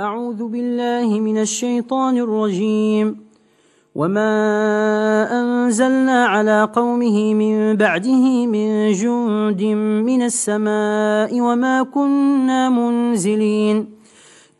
أعوذ بالله من الشيطان الرجيم. وما أنزلنا على قومه من بعده من جند من السماء وما كنا منزلين.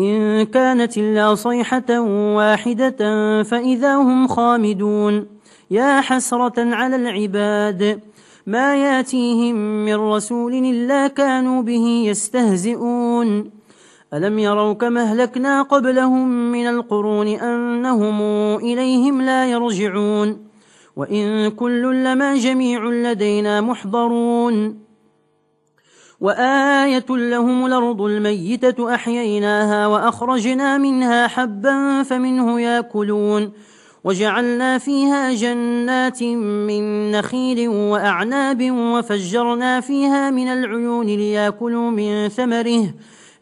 إن كانت إلا صيحة واحدة فإذا هم خامدون. يا حسرة على العباد. ما ياتيهم من رسول إلا كانوا به يستهزئون. ألم يروا كما أهلكنا قبلهم من القرون أنهم إليهم لا يرجعون وإن كل لما جميع لدينا محضرون وآية لهم الأرض الميتة أحييناها وأخرجنا منها حبا فمنه يأكلون وجعلنا فيها جنات من نخيل وأعناب وفجرنا فيها من العيون ليأكلوا من ثمره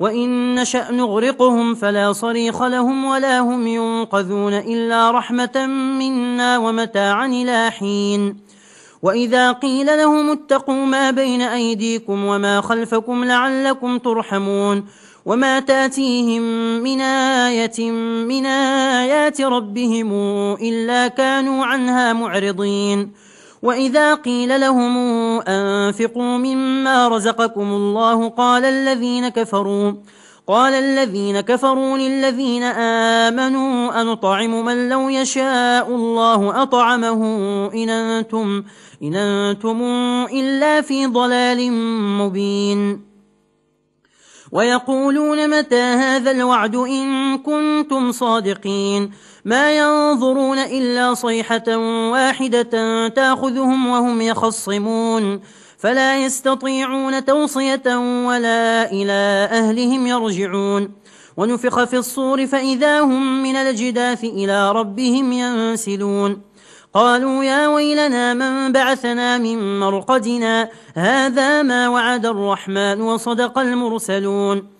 وإن نشأ نغرقهم فلا صريخ لهم ولا هم ينقذون إلا رحمة منا ومتاعا إلى حين. وإذا قيل لهم اتقوا ما بين أيديكم وما خلفكم لعلكم ترحمون. وما تاتيهم من آية من آيات ربهم إلا كانوا عنها معرضين. وَإِذَا قِيلَ لَهُمْ أَنفِقُوا مِمَّا رَزَقَكُمُ اللَّهُ قَالَ الَّذِينَ كَفَرُوا قال الذين كفروا للذين آمنوا أنطعم من لو يشاء الله أطعمه إن أنتم, إن أنتم إلا في ضلال مبين. ويقولون متى هذا الوعد إن كنتم صادقين؟ ما ينظرون إلا صيحة واحدة تأخذهم وهم يخصمون فلا يستطيعون توصية ولا إلى أهلهم يرجعون ونفخ في الصور فإذا هم من الجداث إلى ربهم ينسلون قالوا يا ويلنا من بعثنا من مرقدنا هذا ما وعد الرحمن وصدق المرسلون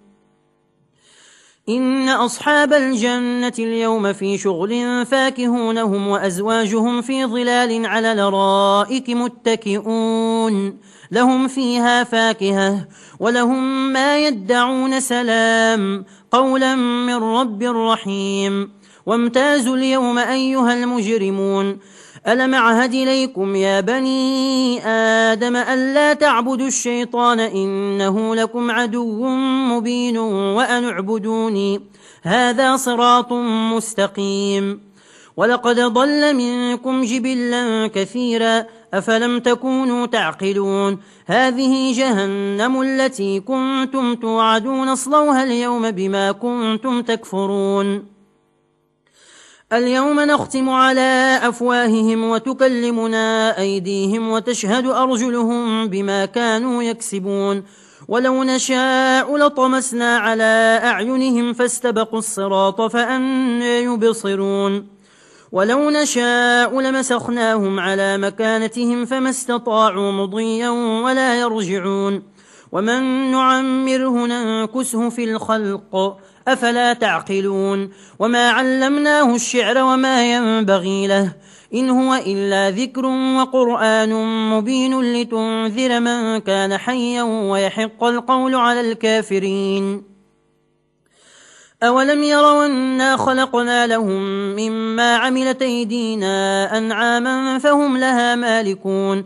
إن أصحاب الجنة اليوم في شغل فاكهونهم وأزواجهم في ظلال على لرائك متكئون. لهم فيها فاكهة ولهم ما يدعون سلام. قولا من رب رحيم. وامتازوا اليوم أيها المجرمون. ألم عهد إليكم يا بني آدم ألا تعبدوا الشيطان إنه لكم عدو مبين وأن اعبدوني هذا صراط مستقيم ولقد ضل منكم جبلا كثيرا أفلم تكونوا تعقلون هذه جهنم التي كنتم توعدون اصلوها اليوم بما كنتم تكفرون اليوم نختم على أفواههم وتكلمنا أيديهم وتشهد أرجلهم بما كانوا يكسبون. ولو نشاء لطمسنا على أعينهم فاستبقوا الصراط فأن يبصرون. ولو نشاء لمسخناهم على مكانتهم فما استطاعوا مضيا ولا يرجعون. ومن نعمره ننكسه في الخلق. أفلا تعقلون وما علمناه الشعر وما ينبغي له إن هو إلا ذكر وقرآن مبين لتنذر من كان حيا ويحق القول على الكافرين أولم يروا أنا خلقنا لهم مما عملت أيدينا أنعاما فهم لها مالكون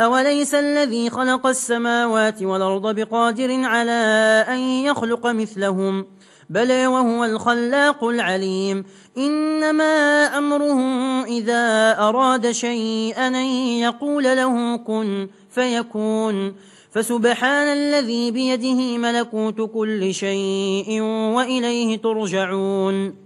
أوليس الذي خلق السماوات والأرض بقادر على أن يخلق مثلهم بلى وهو الخلاق العليم إنما أمره إذا أراد شيئا يقول له كن فيكون فسبحان الذي بيده ملكوت كل شيء وإليه ترجعون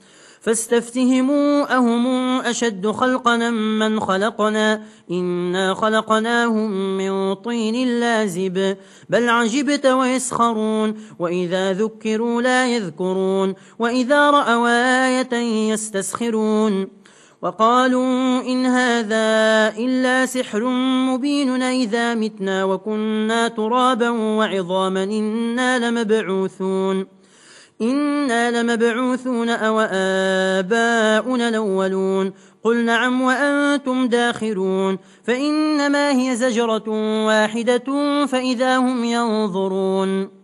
فاستفتهموا أهم أشد خلقنا من خلقنا؟ إنا خلقناهم من طين لازب. بل عجبت ويسخرون وإذا ذكروا لا يذكرون وإذا رأوا آية يستسخرون. وقالوا إن هذا إلا سحر مبين إذا متنا وكنا ترابا وعظاما إنا لمبعوثون. إنا لمبعوثون أو آباؤنا الأولون قل نعم وأنتم داخرون فإنما هي زجرة واحدة فإذا هم ينظرون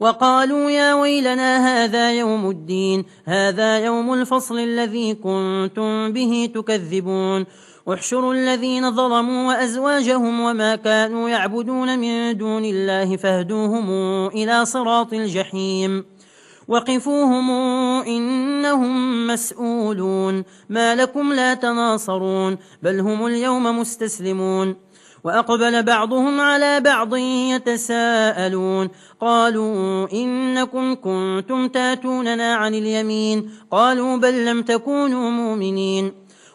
وقالوا يا ويلنا هذا يوم الدين هذا يوم الفصل الذي كنتم به تكذبون احشروا الذين ظلموا وأزواجهم وما كانوا يعبدون من دون الله فاهدوهم إلى صراط الجحيم وقفوهم إنهم مسؤولون ما لكم لا تناصرون بل هم اليوم مستسلمون وأقبل بعضهم على بعض يتساءلون قالوا إنكم كنتم تاتوننا عن اليمين قالوا بل لم تكونوا مؤمنين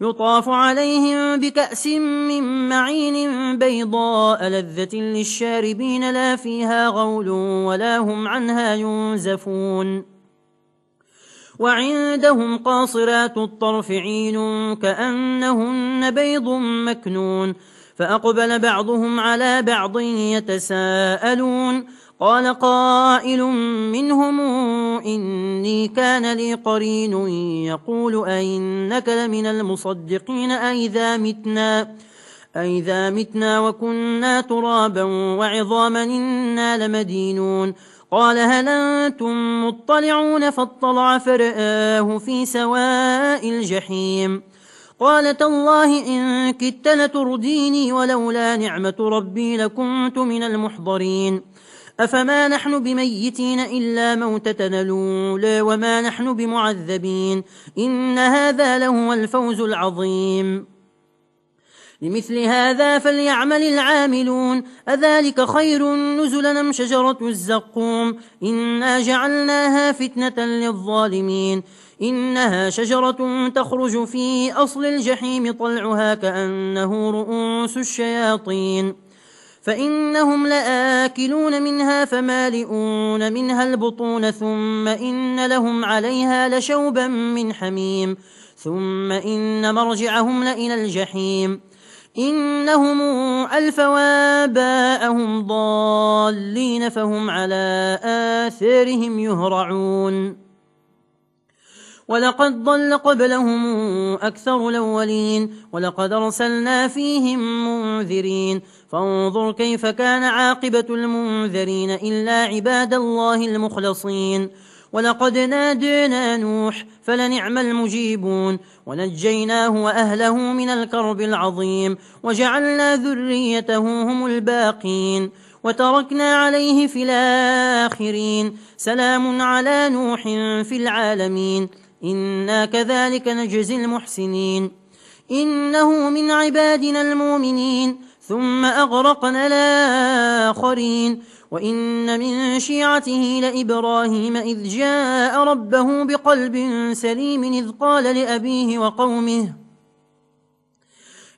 يطاف عليهم بكأس من معين بيضاء لذة للشاربين لا فيها غول ولا هم عنها ينزفون. وعندهم قاصرات الطرفعين كأنهن بيض مكنون فأقبل بعضهم على بعض يتساءلون. قال قائل منهم إني كان لي قرين يقول أئنك لمن المصدقين أئذا متنا أئذا متنا وكنا ترابا وعظاما إنا لمدينون. قال هل أنتم مطلعون؟ فاطلع فرآه في سواء الجحيم. قالت الله إن كت لترديني ولولا نعمة ربي لكنت من المحضرين. أفما نحن بميتين إلا موتتنا لولا وما نحن بمعذبين إن هذا لهو الفوز العظيم لمثل هذا فليعمل العاملون أذلك خير نزل أم شجرة الزقوم إنا جعلناها فتنة للظالمين إنها شجرة تخرج في أصل الجحيم طلعها كأنه رؤوس الشياطين فإنهم لآكلون منها فمالئون منها البطون ثم إن لهم عليها لشوبا من حميم ثم إن مرجعهم لإلى الجحيم إنهم ألفواباءهم ضالين فهم على آثارهم يهرعون ولقد ضل قبلهم أكثر الأولين ولقد رسلنا فيهم منذرين فانظر كيف كان عاقبة المنذرين إلا عباد الله المخلصين ولقد نادينا نوح فلنعم المجيبون ونجيناه وأهله من الكرب العظيم وجعلنا ذريته هم الباقين وتركنا عليه في الآخرين سلام على نوح في العالمين إنا كذلك نجزي المحسنين إنه من عبادنا المؤمنين ثم أغرقنا الآخرين وإن من شيعته لإبراهيم إذ جاء ربه بقلب سليم إذ قال لأبيه وقومه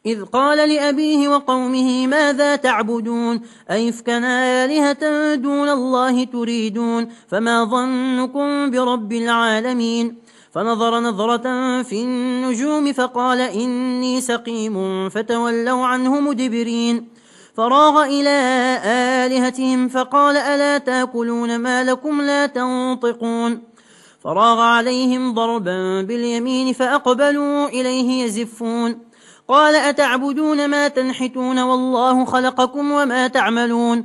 إذ قال لأبيه وقومه ماذا تعبدون أيفكنا آلهة دون الله تريدون فما ظنكم برب العالمين فنظر نظرة في النجوم فقال إني سقيم فتولوا عنه مدبرين. فراغ إلى آلهتهم فقال ألا تأكلون ما لكم لا تنطقون. فراغ عليهم ضربا باليمين فأقبلوا إليه يزفون. قال أتعبدون ما تنحتون والله خلقكم وما تعملون.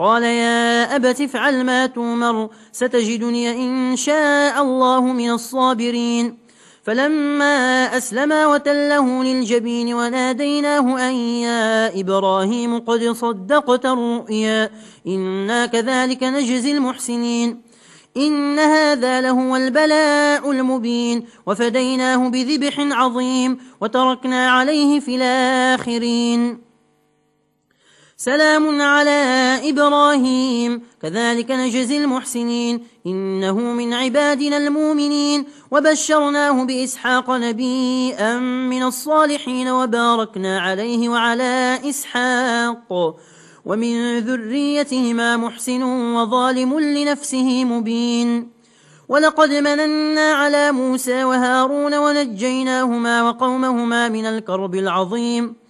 قال يا أبت افعل ما تمر ستجدني إن شاء الله من الصابرين. فلما أسلما وتله للجبين وناديناه أن يا إبراهيم قد صدقت الرؤيا إنا كذلك نجزي المحسنين. إن هذا لهو البلاء المبين. وفديناه بذبح عظيم وتركنا عليه في الآخرين. سلام على إبراهيم. كذلك نجزي المحسنين. إنه من عبادنا المؤمنين. وبشرناه بإسحاق نبيا من الصالحين. وباركنا عليه وعلى إسحاق. ومن ذريتهما محسن وظالم لنفسه مبين. ولقد مننا على موسى وهارون ونجيناهما وقومهما من الكرب العظيم.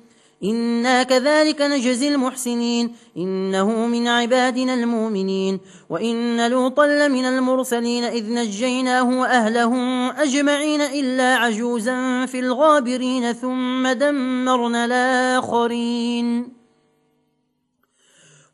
إنا كذلك نجزي المحسنين إنه من عبادنا المؤمنين وإن لوطا لمن المرسلين إذ نجيناه وأهله أجمعين إلا عجوزا في الغابرين ثم دمرنا الآخرين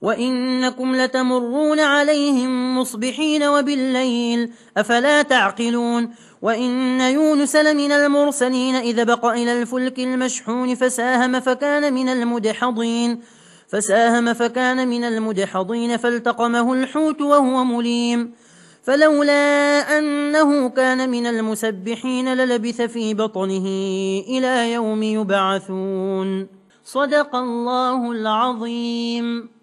وَإِنَّكُمْ لَتَمُرُّونَ عَلَيْهِمْ مُصْبِحِينَ وَبِاللَّيْلِ أَفَلَا تَعْقِلُونَ وَإِنَّ يُونُسَ لَمِنَ الْمُرْسَلِينَ إِذَا بَقَ إِلَى الْفُلْكِ الْمَشْحُونِ فَسَاهَمَ فَكَانَ مِنَ الْمُدْحَضِينَ فساهم فكان من المدحضين فالتقمه الحوت وهو مليم فلولا أنه كان من المسبحين للبث في بطنه إلى يوم يبعثون صدق الله العظيم